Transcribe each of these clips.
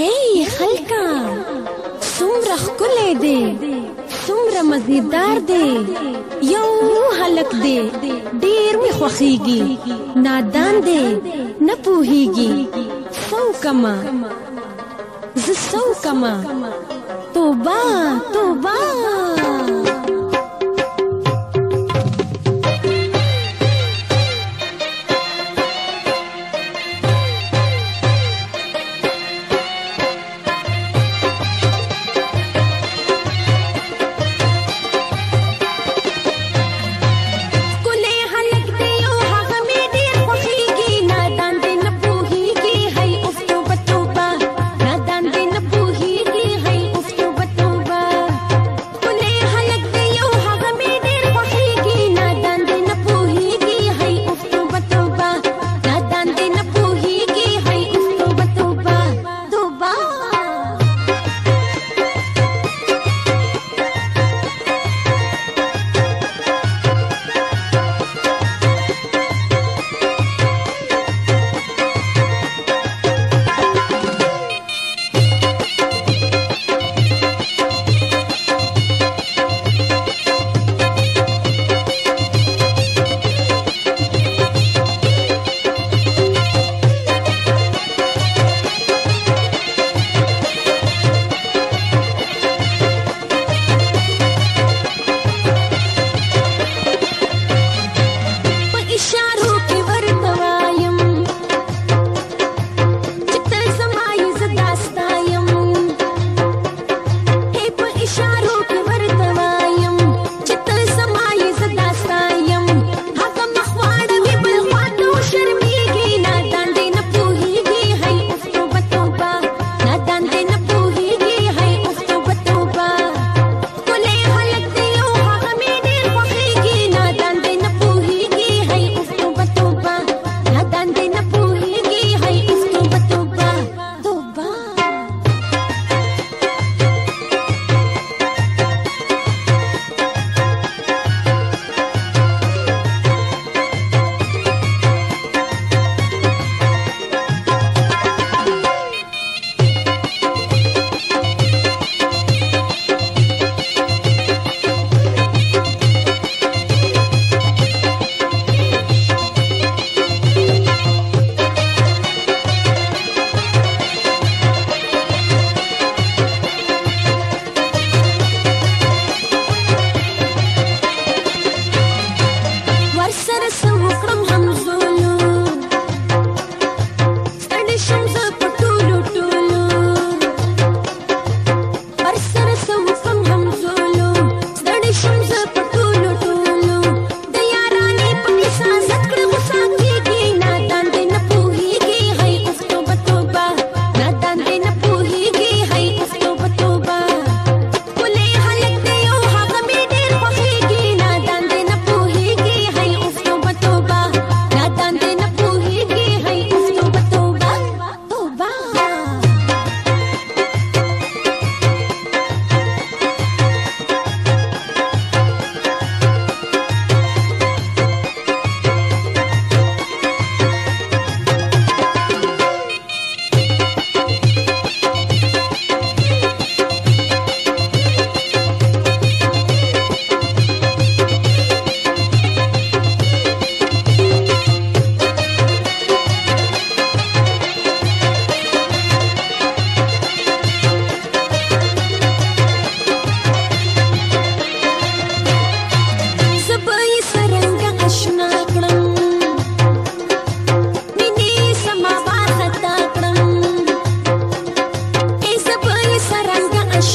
هی خلکا څومره ښکلی دی څومره مزیدار دی یو هلک دی ډیر می خوخیږي نادان دی نه پوهیږي سو کما ز سو کما توبه توبه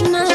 Krishna